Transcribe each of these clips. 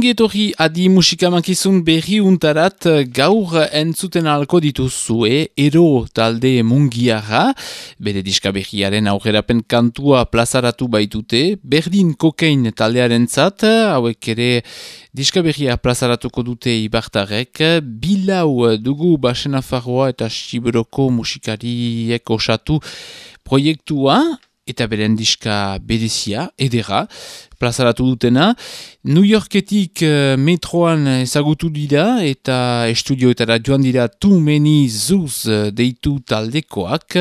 Adi. Ongi etorri adi musikamankizun berri untarat gaur entzuten alko dituzue ero talde mungiara, bere diska berriaren aurrerapen kantua plazaratu baitute, berdin kokain taldearen zat, hauek ere diska berria plazaratuko dute ibartarek, bilau dugu basena farroa eta siberoko musikariek osatu proiektua, eta beren diska bedezia, edera, plazaratu dutena. New Yorketik uh, metroan ezagutu dira eta estudioetara joan dira Too Many Zoos uh, deitu taldekoak.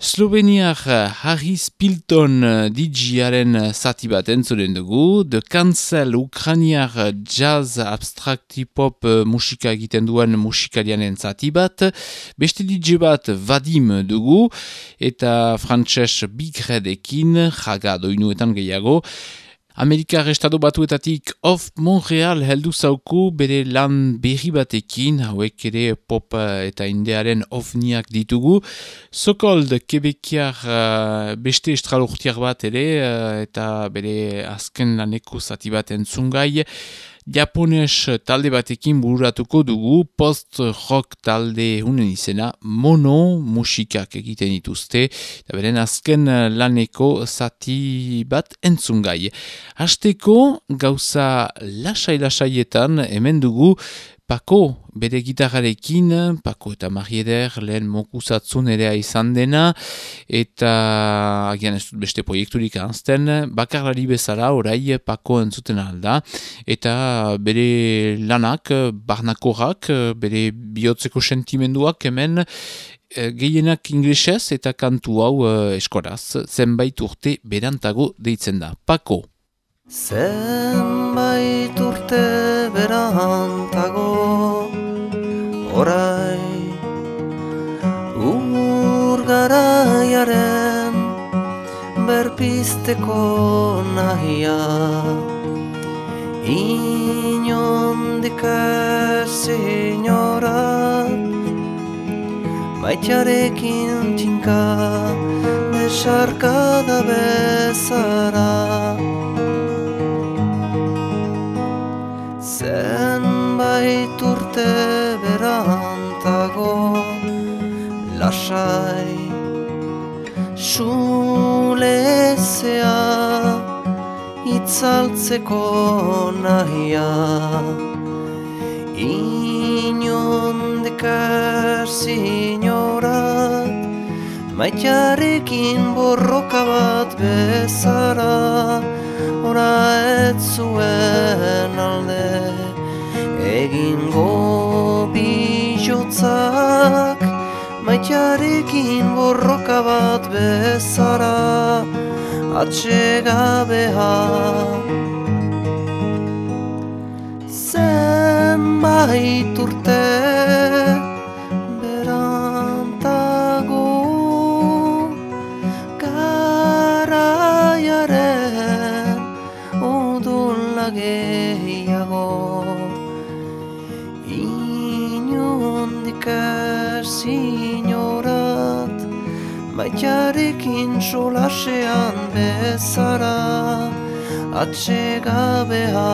Sloveniak Harris Pilton DJaren zati bat entzuren dugu, The Cancel Ukrainiak jazz abstrakti pop musika egiten duen musikarianen zati bat, beste DJ bat Vadim dugu, eta Frances Bigredekin, jaga doinuetan gehiago, Amerikar estado batuetatik of Montreal heldu zauku bere lan berri batekin, hauek ere pop eh, eta indearen ofniak ditugu. Sokold kebekiar uh, beste estralurtiak bat ere, uh, eta bere azken laneko zati bat entzungai, japones talde batekin bururatuko dugu post-rock talde hunen izena mono musikak egiten dituzte eta beren azken laneko zati bat entzungai. Hasteko gauza lasai-lasaietan hemen dugu Pako, bere gitarrarekin, Pako eta Marieder lehen mokusatzun ere izan dena, eta agian ez dut beste proiekturik anzten, bakarlari bezala orai Pako entzuten alda, eta bere lanak, barnakorak, bere bihotzeko sentimenduak hemen, eh, gehienak inglesez eta kantu hau eh, eskoraz, zenbait urte berantago deitzen da. Pako. Zenbait urte berantago orai Ur garaiaren berpisteko nahia. Inondik signora Baitxarekin tinka Desarkada bezara Zenbait urte berantago Lasai Sulezea Itzaltzeko nahia. Inondik erziniorat Maitarekin borroka bat bezara Hora ez zuen alde Egingo bijotzak Maitarekin borroka bat bezara Atsegabea Zenbait urte Atsegabea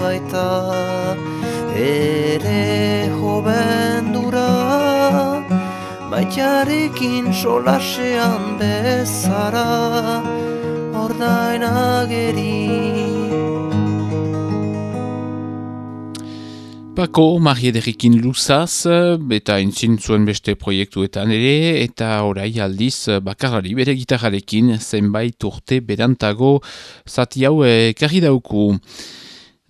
baita ere jobendura Maitarekin solasean bezara ordainageri Pako, Mariederikin luzaz, eta entzin zuen beste proiektuetan ere, eta orai aldiz bakarrari bere gitarrarekin zenbait urte berantago zati hau ekarri dauku.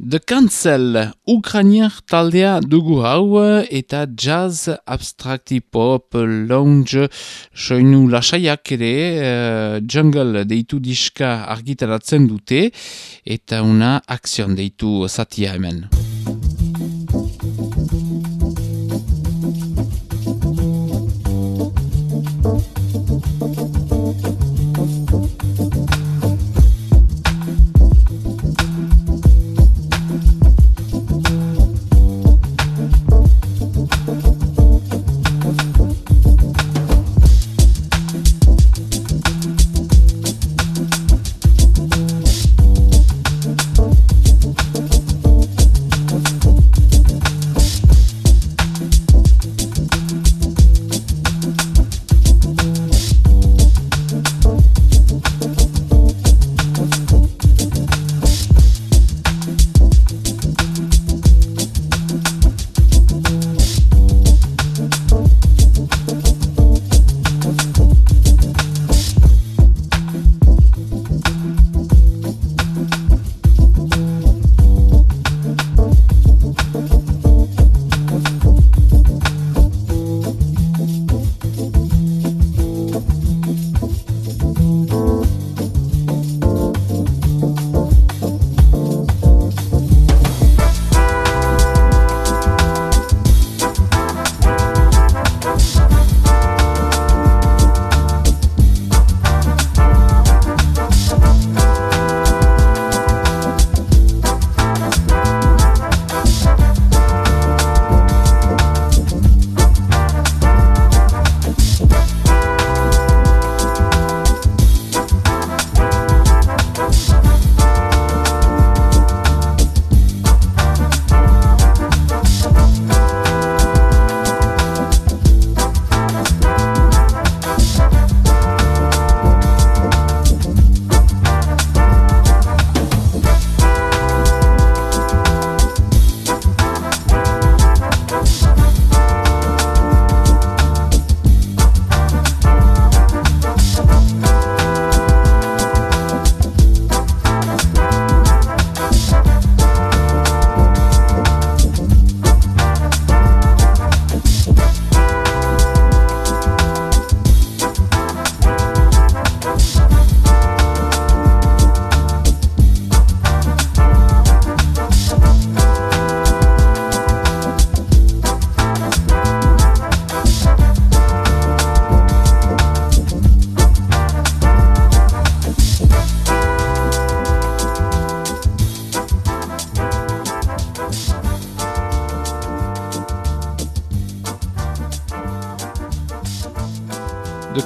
The Cancel, Ukrainiak taldea dugu hau eta jazz, abstrakti pop, lounge, soinu lasaiak ere, uh, jungle deitu diska argitaratzen dute, eta una akzion deitu zatia hemen.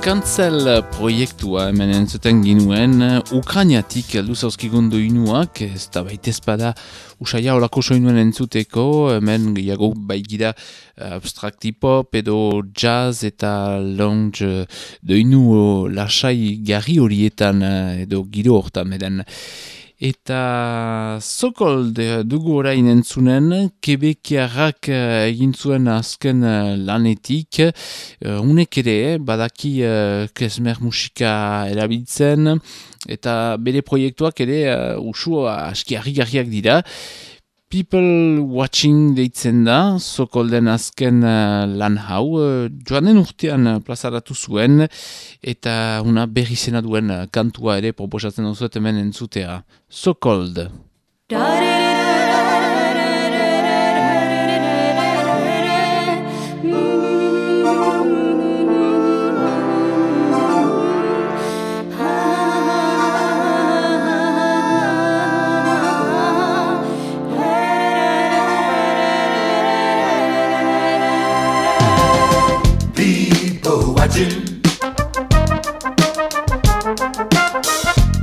Cancel proiektua hemen entzuten ginuen Ukrainiatik luzauzkigun doinuak, ez da baita espada usaila horako soinuen entzuteko, hemen gehiago baigira abstracti pop edo jazz eta lounge doinu lasai garri horietan edo giro hortan meden. Eta zokold dugu orain entzunen, kebekiarrak eh, egin zuen azken eh, lanetik, unek ere, badaki klezmer musika erabiltzen, eta bere proiektuak ere usua aski harri dira. People Watching deitzen da, sokolden azken uh, lan hau, uh, joanen urtean uh, plazaratu zuen, eta una berri zena duen uh, kantua ere proposatzen duzuet hemen entzutea. Sokold. watching.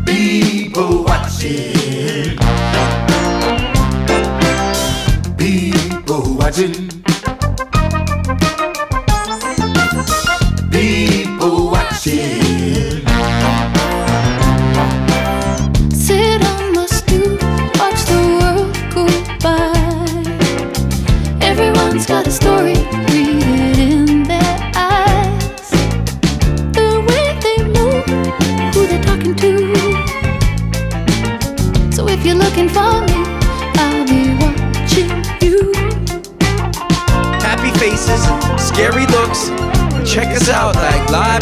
People watching. People watching.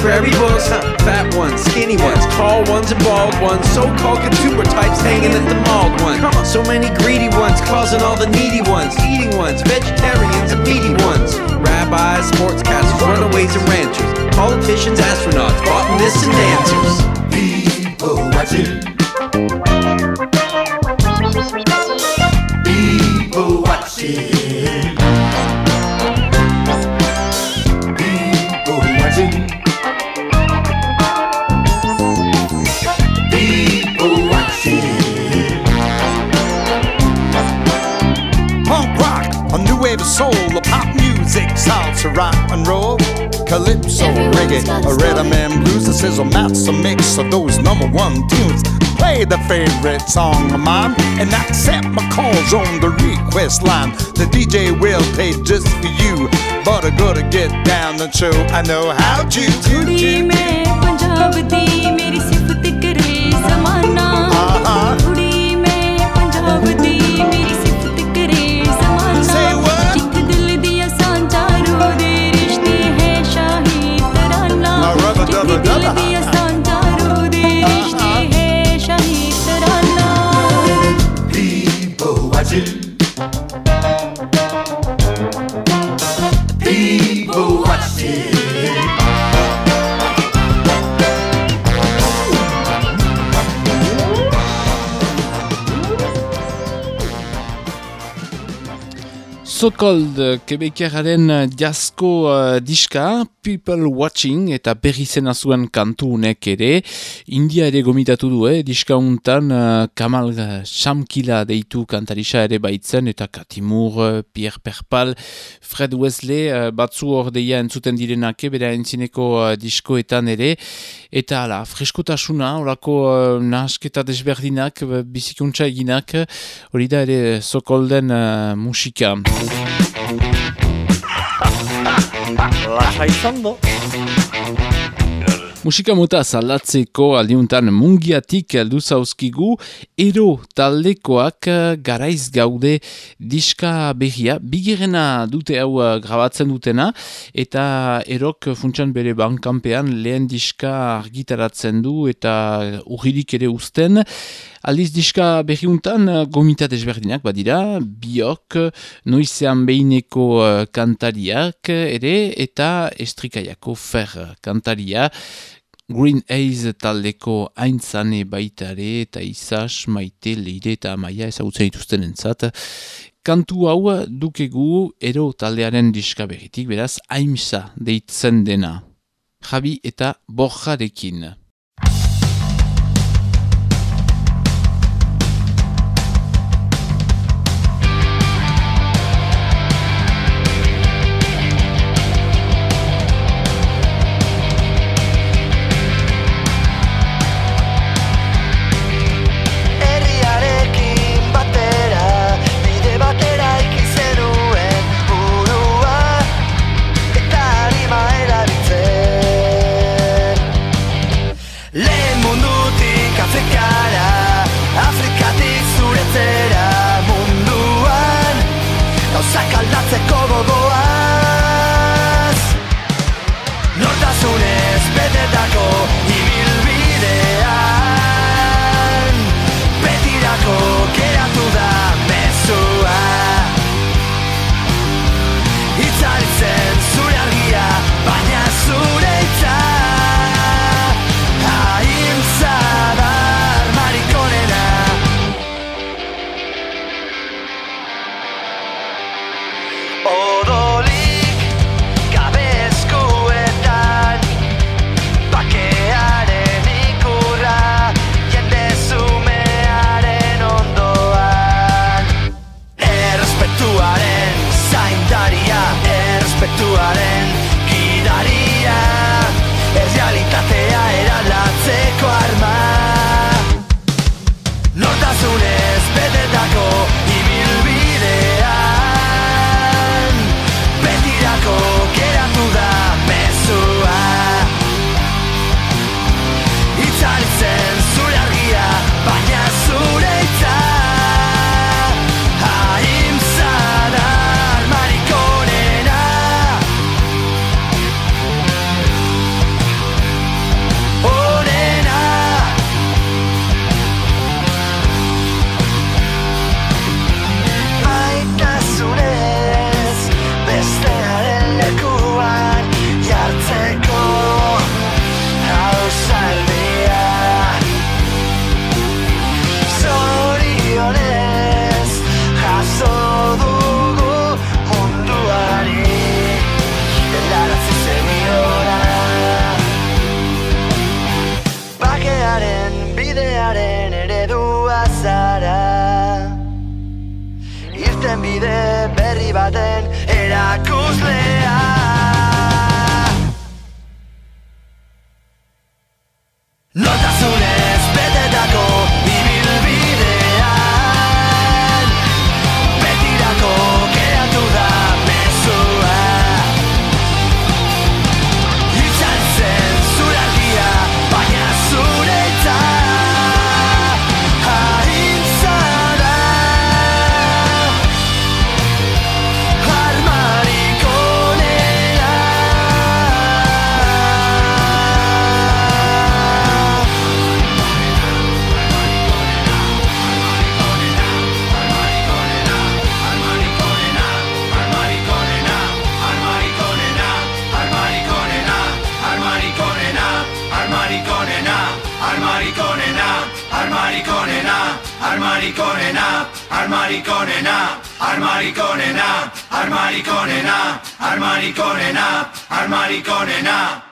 library books. Fat ones, skinny ones, tall ones, and bald ones. So called consumer types hanging at the mall ones. So many greedy ones, causing all the needy ones. Eating ones, vegetarians, and meaty ones. Rabbis, sportscasters, runaways, and ranchers. Politicians, astronauts, botanists, and dancers. People watching. to rock and roll. Calypso, Everyone's reggae, a rhythm and blues, a sizzle, mouths, a mix of those number one tunes. Play the favorite song of mine and accept my calls on the request line. The DJ will play just for you, but I gotta get down the show I know how to. do. Sokold, kebekeraren jasko uh, diska, People Watching, eta berri zena zuen kantu unek ere. India ere gomitatu du, eh? diska untan uh, Kamal Shamkila deitu kantarisa ere baitzen, eta Katimur, uh, Pierre Perpal, Fred Wesley, uh, batzu hor deia entzuten direnake, bera entzineko uh, diskoetan ere. Eta ala, freskotasuna, orako uh, nahasketa desberdinak, bizikuntza eginak, hori da ere Sokolden uh, musika. Lasai izan Musika mota zaldatzeko aldiuntan mungiatik aldu zauzkigu, ero taldekoak eh, garaiz gaude diska behia, bigirena dute hau eh, grabatzen dutena, eta erok funtsan bere bankanpean lehen diska argitaratzen du eta urririk ere uzten, Aldiz diska berriuntan gomita desberdinak badira, biok, noizean behineko kantariak ere, eta estrikaiako fer kantaria, Green Eyes taldeko aintzane baitare eta izas, maite, leire eta maia ezagutzen dituzten entzat. Kantu hau dukegu ero taldearen diska berritik, beraz, aimsa deitzen dena. Javi eta Borjarekin.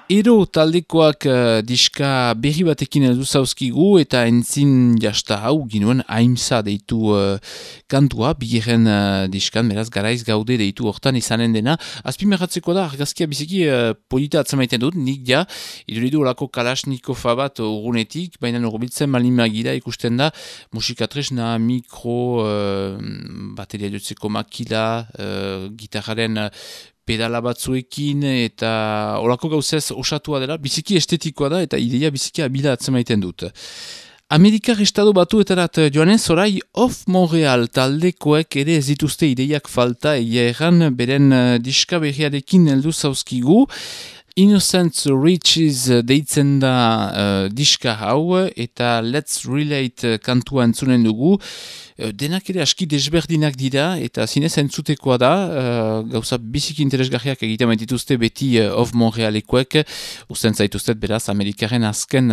Ero taldekoak uh, diska berri batekin edu zauzkigu eta entzin jasta hau ginuen haimza deitu uh, kantua, bigeren uh, diskan, beraz garaiz gaude deitu hortan izanen dena. Azpimerratzeko da, argazkia biziki uh, polita atzamaiten dut, nik ja, iduridu olako kalasnikofa bat urgunetik, baina norbiltzen malimagira ikusten da, musikatresna, mikro, uh, bateria dutzeko makila, uh, gitarraren uh, pedala batzuekin eta olako gauzez osatua dela, biziki estetikoa da eta ideia biziki abila atzemaiten dut. Amerikar estado batuetarat joanez, orai Off Montreal taldekoek ere ez dituzte ideiak falta egia erran beren uh, diska berriarekin heldu zauzkigu. Innocence Riches deitzen da uh, diska hau eta Let's Relate kantua entzunen dugu. Uh, denak ere aski desberdinak dira eta zinez entzutekoa da. Uh, gauza biziki interesgarriak egiten dituzte beti uh, Off Montrealekoek. Usten zaituztet beraz Amerikaren azken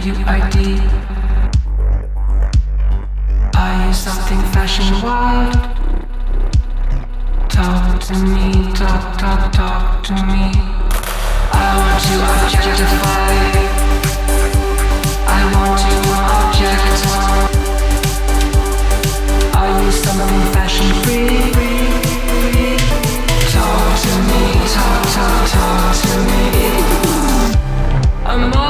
WID. Are you something fashion wild? Talk to me, talk, talk, talk to me. I want to objectify. I want to object. Are you something fashion free? Talk to me, talk, talk, talk to me. I'm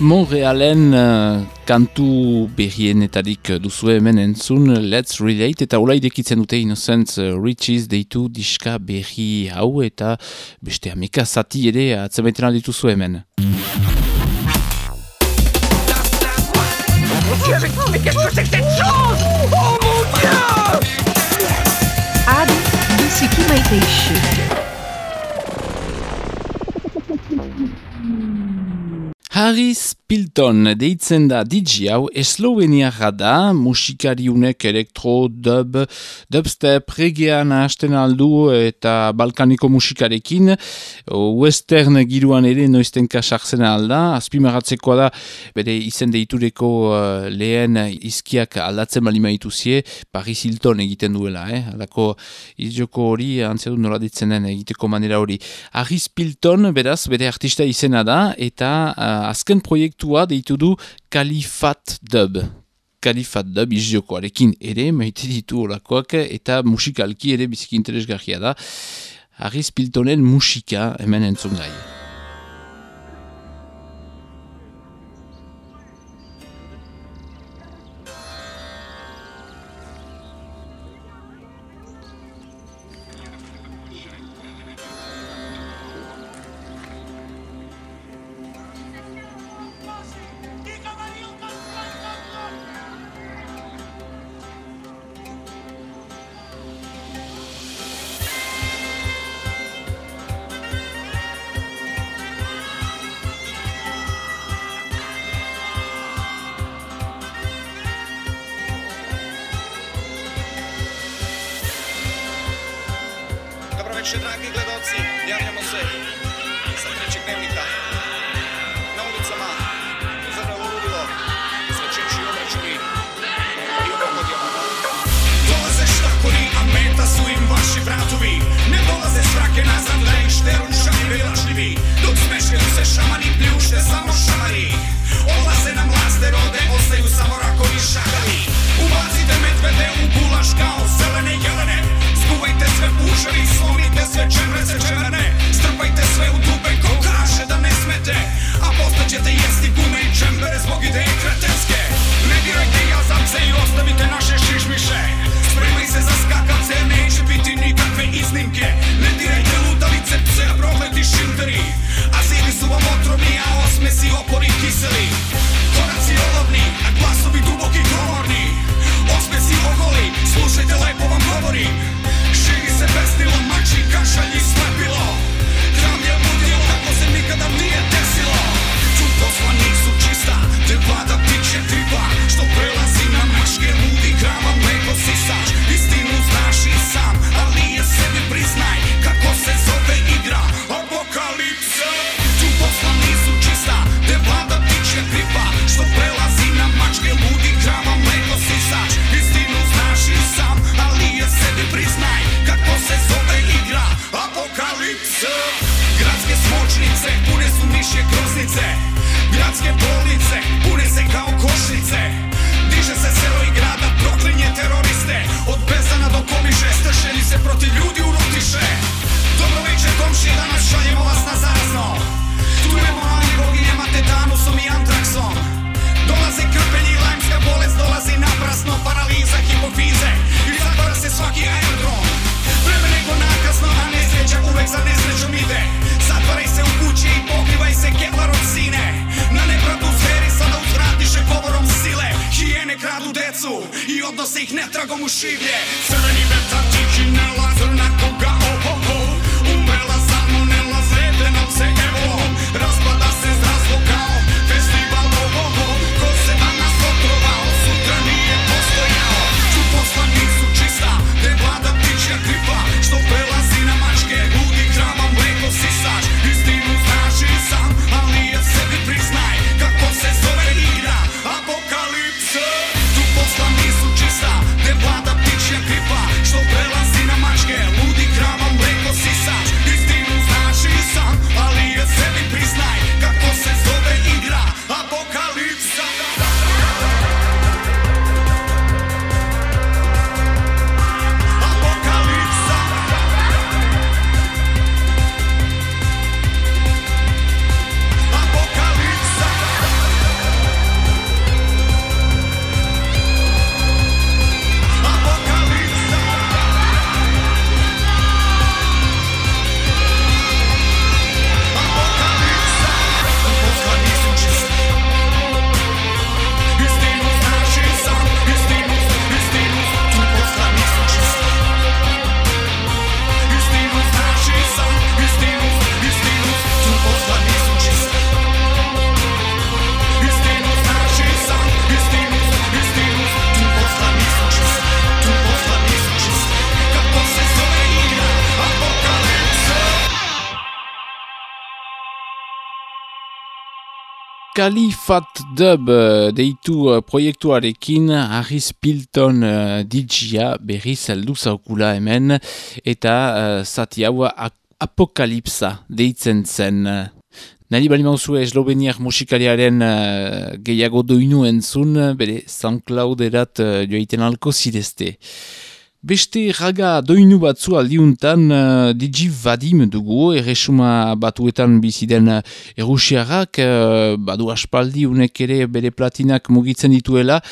Montrealen uh, kantu berrienetarik duzu hemen entzun Let's Relate eta ola idekitzen dute Innocence uh, Riches deitu diska berri hau eta beste ameka zati ere atzemaiten dituzu hemen. Adi biziki maite isu. Harris Pilton deitzen da DJ hau esloveniarra da, musikariunek elektro, dub, dubstep, regean hasten aldu eta balkaniko musikarekin, western giruan ere noiztenka sartzen alda, azpimarratzekoa da, bere izen deitureko uh, lehen izkiak aldatzen balima ituzie, Paris Hilton egiten duela, eh? alako izjoko hori, antzia du nola ditzen den egiteko manera hori. Harris Pilton, beraz, bere artista izena da, eta uh, azken proiektua deitu du Kalifat Dub. Kalifat Dub izjokoarekin ere, maite ditu olakoak, eta musikalki ere biziki interesgarria da. Harris Piltonen musika hemen entzun gai. Bali Fat Dub eh, deitu eh, proiektuarekin Harris Pilton eh, uh, DJa berriz aldu zaukula hemen eta uh, zati hau apokalipsa deitzen zen. Nari bali mauzue esloveniak musikariaren uh, gehiago doinu entzun, bere SoundClouderat uh, joiten alko zidezte. Beste raga doinu batzu aldiuntan uh, Digi Vadim dugu, erresuma batuetan biziden uh, erusiarrak, uh, badu aspaldi unek ere bere platinak mugitzen dituela.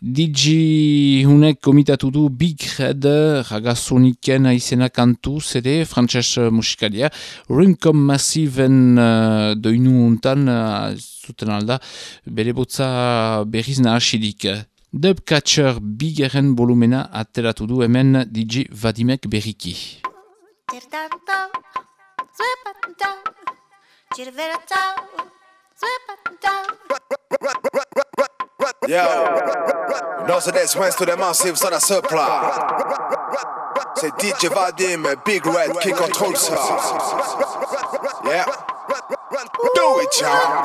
Digi unek komitatu du Big Red, uh, raga soniken aizena kantu, zede, frantzes uh, musikalia. Rimkom masiven uh, doinu untan, uh, zuten alda, bere botza berriz nahasidik. Dubcatcher bigarren bolumena ateratu du hemen DJ Vadimek berriki. Yo, those are that's went to the massives on supply. C'est DJ Vadim, Big Red qui contrôle ça. Yeah, do it, y'all.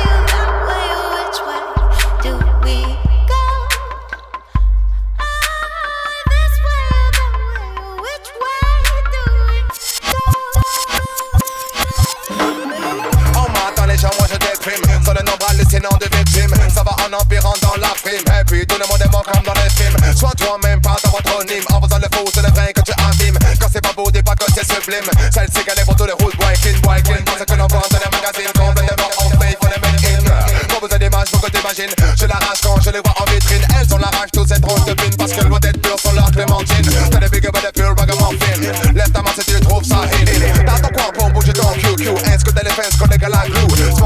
Ça va en empirant dans la prime. Et puis tout le monde est mort comme dans les films. Sois toi-même, pas ton patronyme En faisant le faux, c'est le vrai que tu abîmes Quand c'est pas beau, dis pas que c'est sublime. Celle-ci est pour tous les routes, boy, clean, boy, clean que l'on vend dans les magazines Complètement mais il faut les mettre in. Pas besoin d'images, faut que t'imagines. Je l'arrache quand je les vois en vitrine. Elles ont la rage, toutes ces tronches de pine Parce que loin d'être pure sont leur clémentine T'as des big but des pure ragamuffin Lève ta main si tu trouves ça hit Dans ton coin pour bouger ton QQ Est-ce que t'as les fans qu'on est à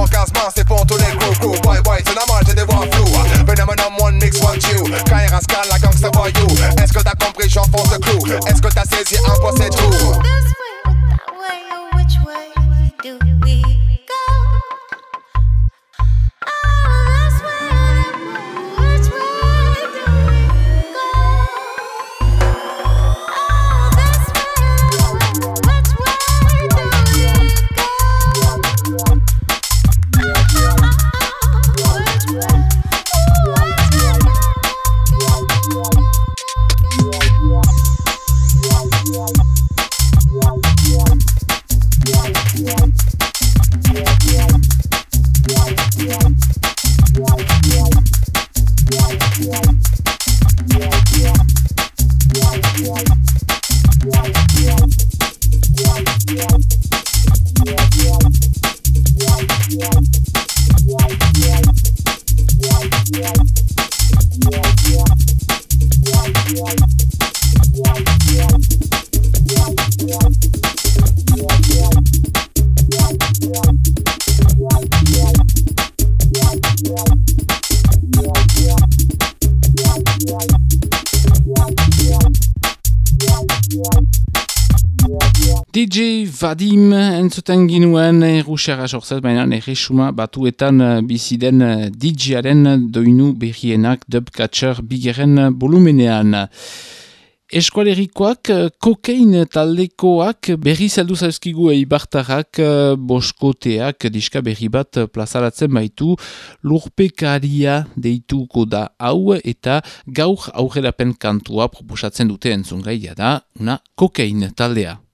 Outcast massive Ponto Negro crew Boy boy to the margin they want Phenomenon one mix one two Kaira Scan la gangsta boy you Est-ce que t'as compris j'enfonce le clou? Est-ce que t'as saisi un poids c'est tout entzuten ginuen errusiara sortzez, baina erresuma batuetan eh, bizi den eh, DJ-aren doinu berrienak dubcatcher bigeren volumenean. Eskualerikoak, eh, kokain taldekoak berri zeldu zaizkigu eibartarrak eh, boskoteak diska berri bat plazaratzen baitu lurpekaria deituko da hau eta gaur aurrerapen kantua proposatzen dute entzungaia da una kokain taldea.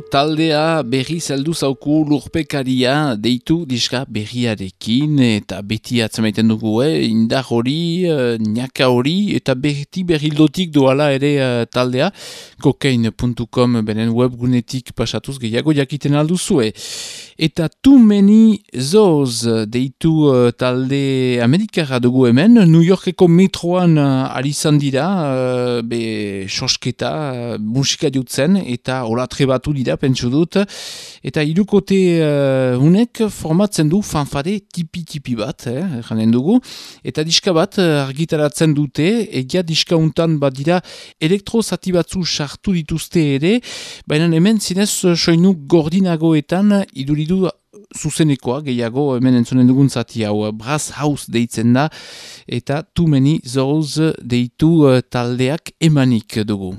Taldea berri zeldu zauku lurpekaria deitu diska berriarekin eta beti atzemaiten dugu, eh? indar hori, eh, niaka hori eta beti berrildotik doala ere eh, taldea. Kokain.com benen webgunetik pasatuz gehiago jakiten alduzue. Eta Too Many Zoos deitu uh, talde Amerikara dugu hemen, New Yorkeko metroan uh, ari izan dira, uh, be sosketa, uh, musika jutzen, eta hola trebatu dira, pentsu dut, eta irukote uh, hunek formatzen du fanfare tipi-tipi bat, eh, janen dugu, eta diska bat argitaratzen dute, egia diska untan bat dira elektrozati batzu sartu dituzte ere, baina hemen zinez soinu gordinagoetan iduridu zuzenekoa gehiago hemen entzunen dugun zati hau Brass House deitzen da eta Too Many Zoos deitu uh, taldeak emanik dugu.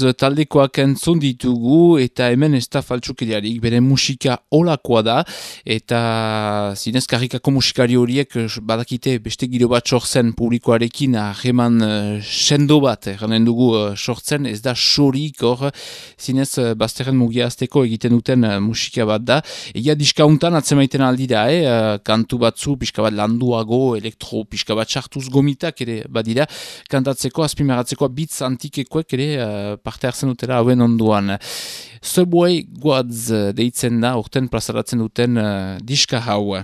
Taldekoak entzun ditugu eta hemen ez da faltsukeriarik, bere musika olakoa da eta zinez karrikako musikari horiek eh, badakite beste giro bat sortzen publikoarekin ahreman uh, sendo bat, eranen dugu uh, sortzen, ez da sorik hor, zinez uh, bazterren mugia azteko egiten duten uh, musika bat da. Egia diskauntan atzemaiten aldi da, eh? uh, kantu batzu, pixka bat landuago, elektro, pixka bat sartuz gomitak ere badira, kantatzeko, azpimeratzeko bitz antikekoek ere parte hartzen dutela hauen onduan. Subway Guads uh, deitzen da, urten plazaratzen duten uh, diska hau.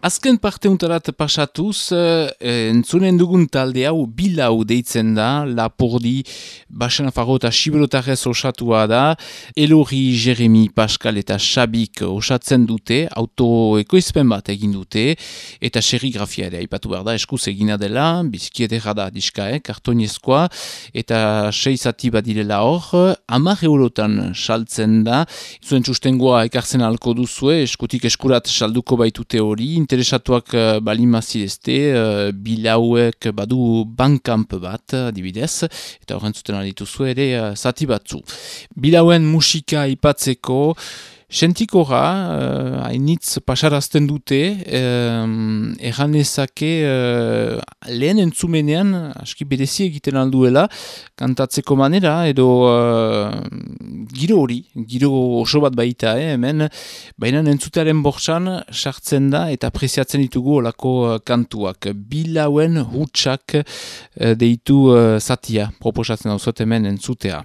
Azken parte untarat pasatuz, eh, entzunen dugun talde hau bilau deitzen da, Lapordi, Basen Afarro eta Siberotarrez osatua da, Elori, Jeremi, Pascal eta Xabik osatzen dute, autoekoizpen bat egin dute, eta serigrafia ere aipatu behar da, eskuz egina dela, biziki edera da diska, eh, kartonezkoa, eta seizati badirela hor, amar eurotan saltzen da, zuen sustengoa ekartzen alko duzue, eskutik eskurat salduko baitute hori, interesatuak uh, balimazidezte, uh, bilauek badu bankamp bat, dibidez, eta horren zuten alituzu ere uh, zati batzu. Bilauen musika ipatzeko, Sentikora, uh, hainitz pasarazten dute, um, erran ezake uh, lehen entzumenean, aski berezi egiten alduela, kantatzeko manera, edo uh, giro hori, giro oso bat baita, eh, hemen, baina entzutearen bortxan sartzen da eta preziatzen ditugu olako uh, kantuak. Bilauen hutsak uh, deitu uh, zatia, proposatzen hau hemen entzutea.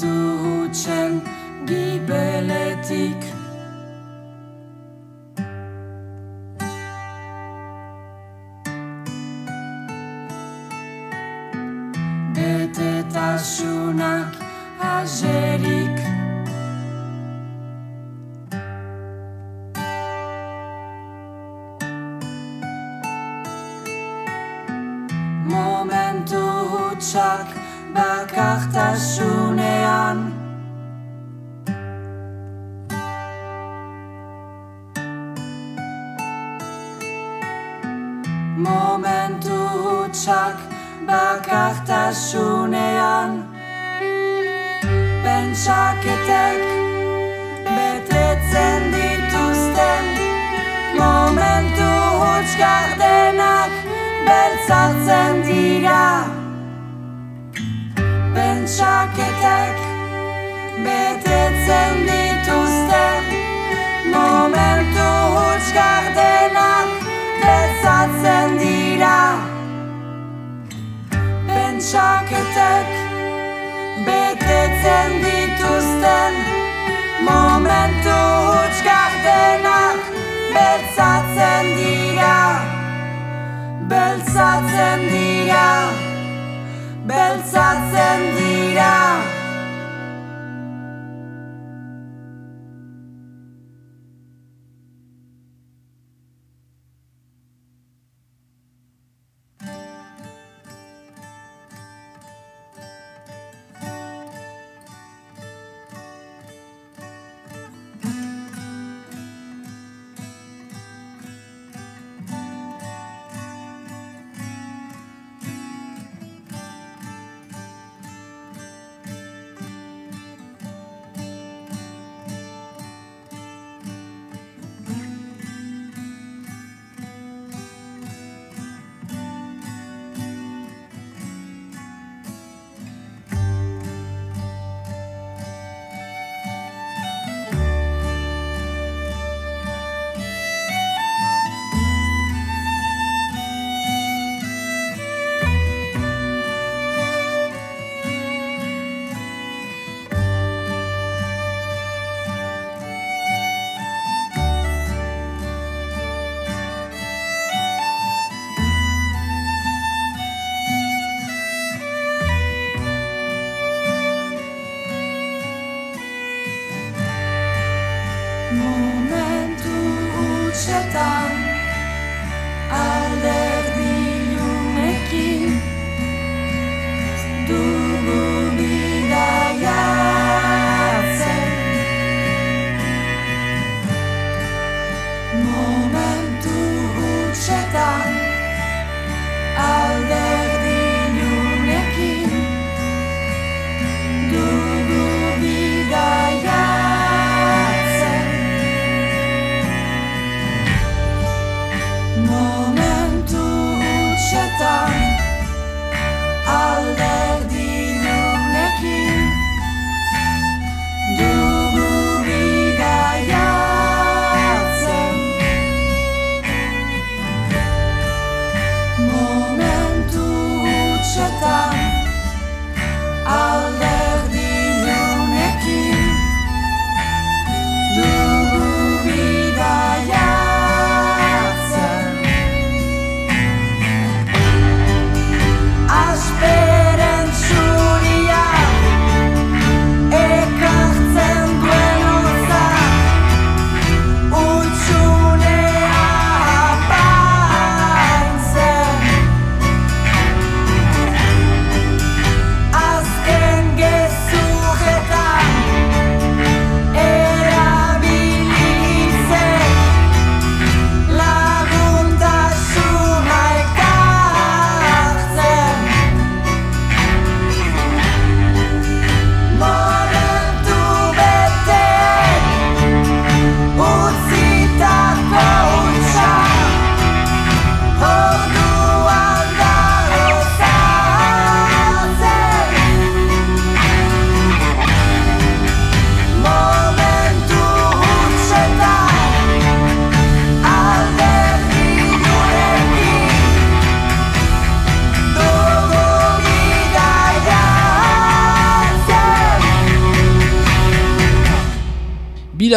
duchem, gibeleti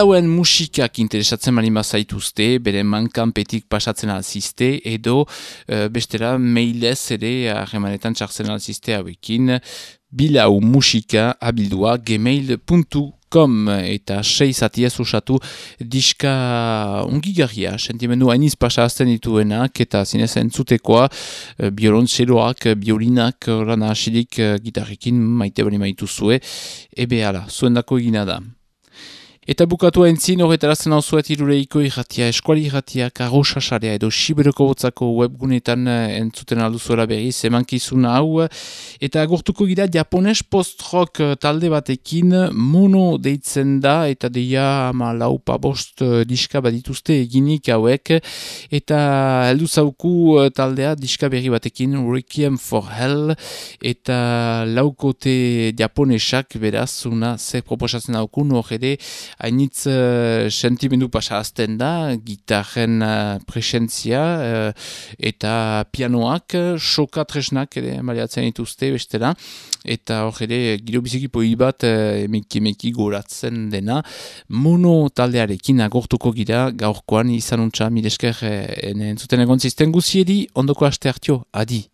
bilauen musikak interesatzen mali zaituzte, bere mankanpetik pasatzen alzizte, edo uh, bestera mailez ere harremanetan txartzen alzizte hauekin, bilau musika abildua gmail.com eta sei zatiez usatu diska ungigarria, sentimendu hainiz pasa azten dituenak eta zinez entzutekoa biolontzeroak, biolinak, rana asilik gitarrekin maite bali maitu zue, ebe ala, zuen dako egina da. Eta bukatu entzin horretarazen hau zuet irureiko irratia, eskuali irratia, karosasarea edo siberoko botzako webgunetan eh, entzuten alduzuela berriz emankizun hau. Eta agurtuko gira japones post-rock eh, talde batekin mono deitzen da eta deia ama laupa bost eh, diska badituzte eginik hauek. Eta heldu zauku taldea diska berri batekin Requiem for Hell eta laukote japonesak beraz una ze proposatzen haukun hor ere hainitz uh, sentimendu pasa azten da, gitarren uh, presentzia uh, eta pianoak, soka tresnak ere maliatzen dituzte bestela, eta hor ere giro biziki poi bat uh, emeki emeki goratzen dena, mono taldearekin agortuko gira gaurkoan izanuntza, milesker uh, entzuten egon zisten guziedi, ondoko aste hartio, adi.